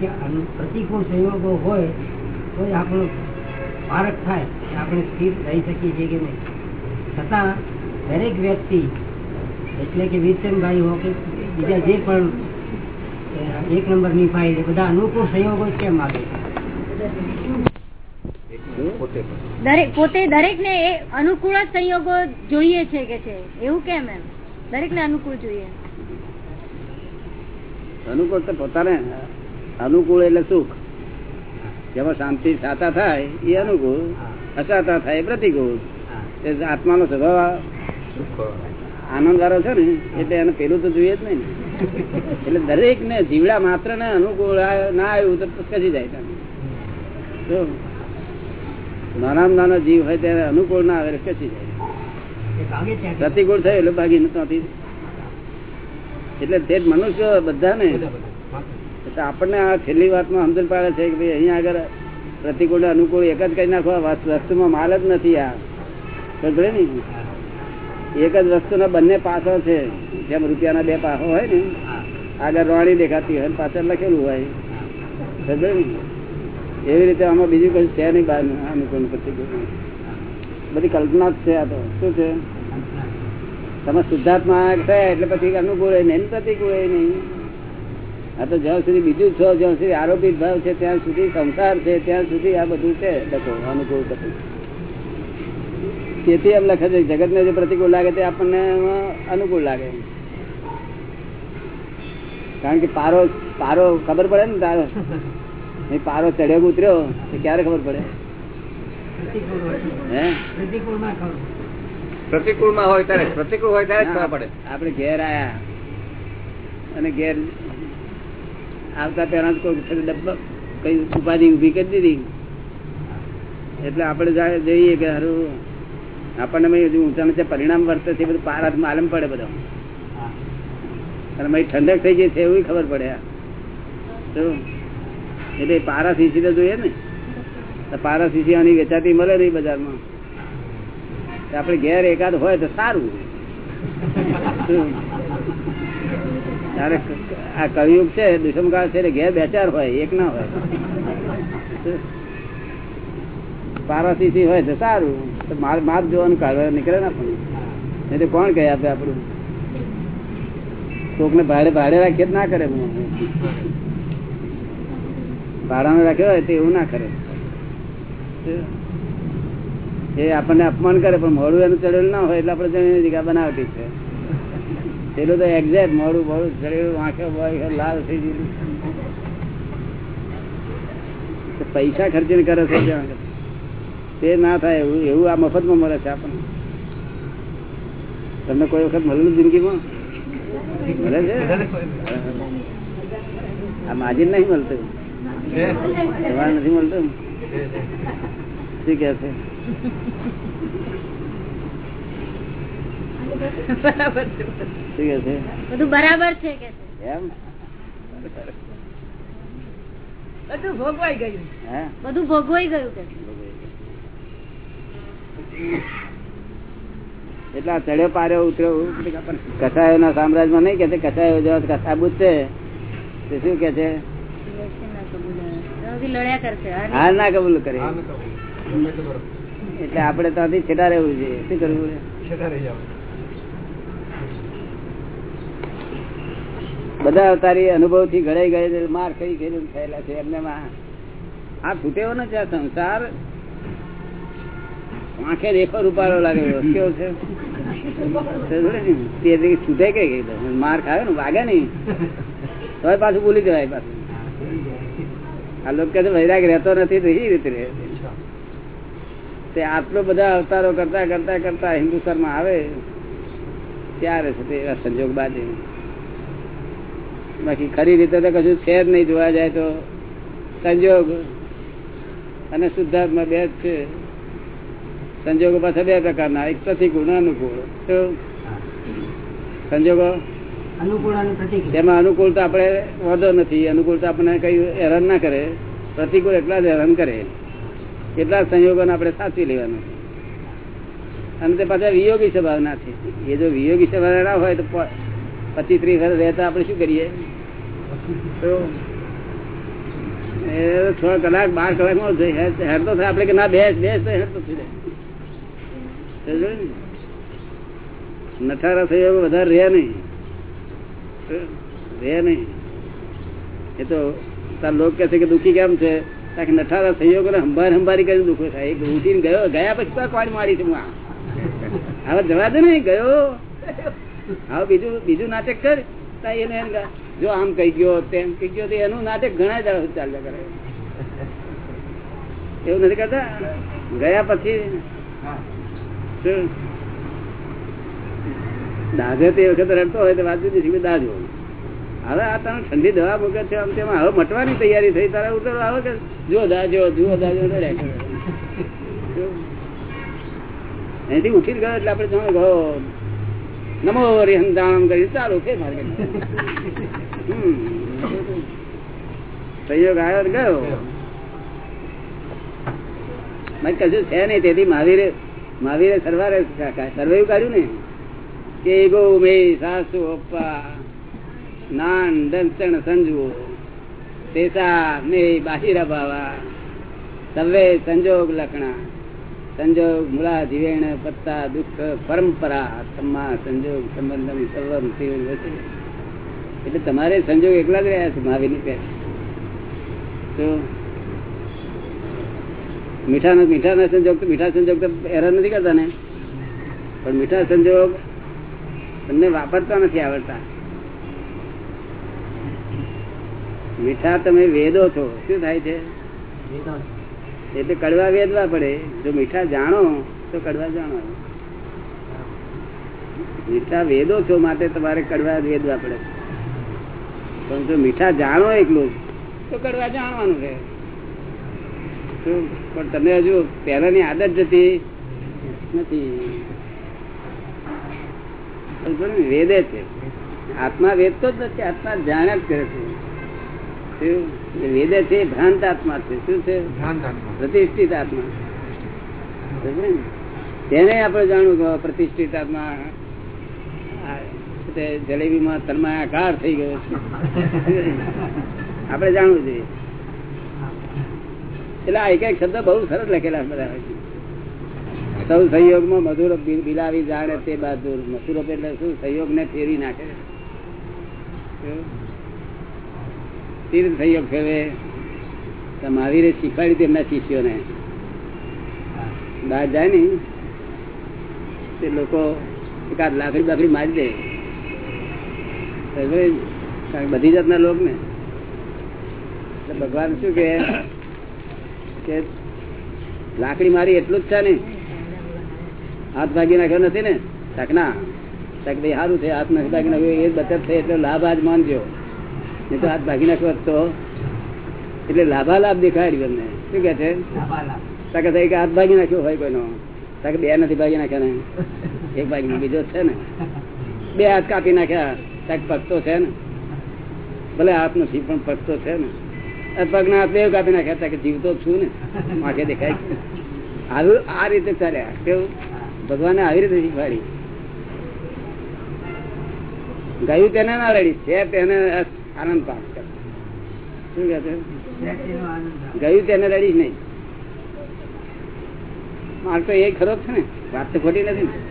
કે પ્રતિકૂળ સંયોગો હોય તો આપણો પારક થાય કે આપણે સ્થિર રહી શકીએ છીએ કે નહીં. છતાં દરેક વ્યક્તિ એટલે કે વીરચંદભાઈ હો કે બીજા જે પણ એક નંબરની ફાઇલ બધા અનુકૂળ સંયોગો કેમ આવે? દરેક પોતે દરેક ને એ અનુકૂળ જ સંયોગો જોઈએ છે કે છે. એવું કેમ એમ? દરેક ને અનુકૂળ જોઈએ. અનુકૂળ તો પોતાને અનુકૂળ એટલે સુખ. જેમાં શાંતિ સાતા થાય એ અનુકૂળ. અસાતા થાય એ પ્રતિકૂળ. આત્માનો સ્વભાવ આનંદ વાળો છે ને એટલે એને પેલું તો જોઈએ જ નહીં. એટલે દરેક ને જીવડા માત્ર ને અનુકૂળ ના આવ્યું તો કસી જાય નાના નાનો જીવ હોય ત્યારે અનુકૂળ ના આવે એટલે જાય. પ્રતિકૂળ થયું એટલે ભાગી નથી એટલે તે મનુષ્ય બધાને આપણને આ છેલ્લી વાતમાં સમજણ પાડે છે કે ભાઈ અહીંયા આગળ પ્રતિકૂળ, અનુકૂળ એક જ કરી નાખો વસ્તુ- વસ્તુમાં માલ જ નથી આ. સમજે ને? એક જ વસ્તુના બંને પાસો છે. જેમ રૂપિયાના બે પાસો હોય ને, આગળ રોણી દેખાતી હોય પાછળ લખેલું હોય. સમજે ને? એવી રીતે આમાં બીજું કઈ છે નહીં બહાર અનુકૂળ પ્રતિકૂળ. બધી કલ્પના જ છે આ તો. શું છે? તમે શુદ્ધાત્મા થયા એટલે પછી અનુકૂળ નહીં પ્રતિકૂળ નહીં. આ તો જ્યાં સુધી બીજું છો જ્યાં સુધી આરોપિત ભાવ છે ત્યાં સુધી સંસાર છે ત્યાં સુધી આ બધું છે. લખો અનુભવ થતું તેથી એમ લખે છે જગતને જે પ્રતિકૂળ લાગે તે આપણને અનુકૂળ લાગે. કારણ કે પારો પારો ખબર પડે ને તારો? એ પારો ચડ્યો ઉતર્યો? તો ક્યારે ખબર પડે? પ્રતિકૂળમાં હોય ત્યારે પ્રતિકૂળ હોય ત્યારે ખબર પડે. આપણે ઘેર આયા. અને ઘેર આવતા પહેલા કોઈ ઉપાધિ ઊભી કરી દીધી એટલે આપણે જાય- જોઈએ કે હારું, આપણને હજુ ઊંચા નીચે પરિણામ વર્તે છે બધું પાર માલમ પડે બધો અને ઠંડક થઈ ગઈ છે, એવું ખબર પડે. તો એટલે પારા સીસી તો જોઈએ ને પારા સીસી આની વેચાતી મળે નહીં બજારમાં આપણે ઘેર એકાદ હોય તો સારું? આ કવિયુગ છે, દુષ્મકાળ છે ઘેર બે ચાર હોય, એક ના હોય. શું? હોય તો સારું, તો માપ જોવાનું કાઢવા નીકળે ને આપણને એટલે કોણ કહે આપે આપણું? કોકને ભાડે ભાડે રાખીએ ના કરે ભાડાને રાખ્યો હોય તો એવું ના કરે. એ આપણને અપમાન કરે, પણ મોડું એનું ચડેલું ના હોય એટલે આપણે જાણીએ જગ્યા બનાવતી છે. પેલું તો એક્ઝેક્ટ મોડું મોડું શરીર આંખે લાલ થઈ ગયું પૈસા પૈસા ખર્ચીને કરે છે તે ના થાય એવું એવું આ મફતમાં મળે છે આપણને. તમને કોઈ વખત મળેલું જિંદગીમાં? મળે છે? આ માજી નહીં મળતું. તમારે નથી મળતું? શું કે છે? બરાબર છે શું કે છે? બધું બરાબર છે કે એમ? બધું ભોગવાઈ ગયું. બધું ભોગવાઈ ગયું કે એટલા ચડ્યો પાર્યો ઉતર્યો. કસાયો ના સામ્રાજ્યમાં નહીં કે કસાયો જેવા કસાબુત છે. તે શું કે છે? હાર ના કબૂલ કરે. એટલે આપડે ત્યાંથી છેટા રહેવું છે શું કરવું બધા અવતારી અનુભવથી ઘડાઈ ગયે માર ખાઈ ગયેલું થયેલા છે. એમને આ છૂટેવો નથી આ સંસાર. આંખે દેખો રૂપાળો લાગે કેવો છે. છૂટે કે માર ખાયો ને, વાગે નઈ તો પાછું ભૂલી જવાય પાછું. આ લોકો કે વૈરાગ રહેતો નથી તો એ રીતે રહે તે આટલો બધા અવતારો કરતા કરતા કરતા હિન્દુસ્તાનમાં આવે, ત્યારે છે તે સંજોગ બાજે બાકી ખરી રીતે તો કશું છે જ નહીં જોવા જાય તો સંજોગ અને શુદ્ધાત્મા બે જ છે. સંજોગો પાછા બે પ્રકારના એક પ્રતિકૂળ અનુકૂળ. સંજોગો તેમાં અનુકૂળ તો આપણે વાંધો નથી અનુકૂળ તો આપણને કઈ હેરાન ના કરે. પ્રતિકૂળ એટલા જ હેરાન કરે. કેટલા સંયોગોને આપણે સાચવી લેવાનું. અને તે પાછા વિયોગી સ્વભાવના છે. એ જો વિયોગી સ્વભાવ ના હોય તો પચીસ ત્રીસ વર્ષ રહેતા આપણે શું કરીએ? કલાક, બાર કલાકમાં હેરતો થાય. આપડે કે ના, બેસ બેસ હેરતો થઈ જાય. સમજો થઈ નઠારા વધારે રહે નહીં. રહે નહીં. એ તો તાર લોક કે છે કે દુઃખી કેમ છે? કારણ કે નઠારા ને, હંભાર હંભારી કરી દુઃખો થાય. એક ઉઠીને ગયો, ગયા પછી કોણ મારી છે? હું? હવે જવા દે ને, ગયો. હવે બીજું બીજું નાટક કર. એને જો આમ કહી ગયો, તેમ કહી ગયો એનું નાટક ઘણા ચાલ્યા કરે. એવું નથી કરતા? ગયા પછી દાદે તે વખત રડતો હોય તો વાત જુદી દાજો હવે આ તને ઠંડી દવા મૂકે છે, આમ તેમાં હવે મટવાની તૈયારી થઈ, તારા ઉતરો, આવે કે? જો દાજો જુઓ દાજો અહીંથી ઉઠી ગયો એટલે આપણે જાણે ગયો. નમો હરિહંદામ કરી ચાલુ કે મારે હમ. સંયોગ આવ્યો ગયો મારે કશું છે નહીં તેથી મહાવીરે મહાવીરે સરવારે સર્વે કાઢ્યું ને કે ગો મે સાસુ અપ્પા નાન દંશન સંજુ તેસા મે બાહિરા બાવા સવે સંજોગ લખણા સંજોગ મૂળા જીવેણ પત્તા દુઃખ પરંપરા તમા સંજોગ સંબંધમ એટલે તમારે સંજોગ એકલા જ રહ્યા છે, મહાવીરની પેટ તો મીઠાના મીઠાના સંજોગ તો મીઠા સંજોગ તો હેરાન નથી કરતા ને? પણ મીઠા સંજોગ તમને વાપરતા નથી આવડતા. મીઠા તમે વેદો છો. શું થાય છે. એટલે કડવા વેદવા પડે. જો મીઠા જાણો, તો કડવા જાણો. મીઠા વેદો છો માટે તમારે કડવા વેદવા પડે. પણ જો મીઠા જાણો એકલું, તો કડવા જાણવાનું છે. પણ તમે હજુ પહેલાની આદત જતી નથી. વેદે છે. આત્મા વેદતો જ નથી, આત્મા જાણ્યા જ કરે છે વેદે છે, ભ્રાંત આત્મા છે. શું છે? ભ્રાંત આત્મા. સમજ્યો આત્મા. તેને આપણે જાણવું કે પ્રતિષ્ઠિત આત્મા જલેબીમાં તન્માયાકાર થઈ ગયો છે. આપણે જાણવું જોઈએ. એટલે આ એક એક શબ્દ બહુ સરસ લખેલા બધા. સૌ સહયોગમાં મધુર બિલાવી જાણે તે બહાદુર. મસુરપ એટલે શું? સહયોગ ને ફેરી નાખે? તીર્થ સહયોગ ફેરવે. મહાવીરે શીખવાડ્યું તેમના શિષ્યોને. બહાર જાય ને તે લોકો એકાદ લાકડી બાકડી મારી દે. બધી જાતના લોક ને ભગવાન શું કે લાકડી મારી એટલું જ છે ને. હાથ ભાગી નાખ્યો નથી ને? ટકના ટક ભાઈ સારું છે, હાથ નથી ભાગી નાખ્યો. એ બચત થઈ એટલે લાભ આજ માનજો. નહીં તો હાથ ભાગી નાખ્યો તો એટલે લાભાલાભ દેખાય એમને શું કે છે? તકે કે હાથ ભાગી નાખ્યો હોય કોઈનો. તકે બે નથી ભાગી નાખ્યા ને. એક ભાગી બીજો છે ને. બે હાથ કાપી નાખ્યા તક પગતો છે ને. ભલે હાથ નથી પણ પગતો છે ને. પગના હાથ બે કાપી નાખ્યા તકે જીવતો છું ને. આંખે દેખાય. આવું આ રીતે ચાલ્યા. કેવું? ભગવાને આવી રીતે શીખવાડી. ગયું તેને ના રડી છે તેને આનંદ પાસ કર. શું કહે છે? ગયું તેને રડી નહીં. માર તો એ ખરો છે ને. વાત તો ખોટી નથી ને.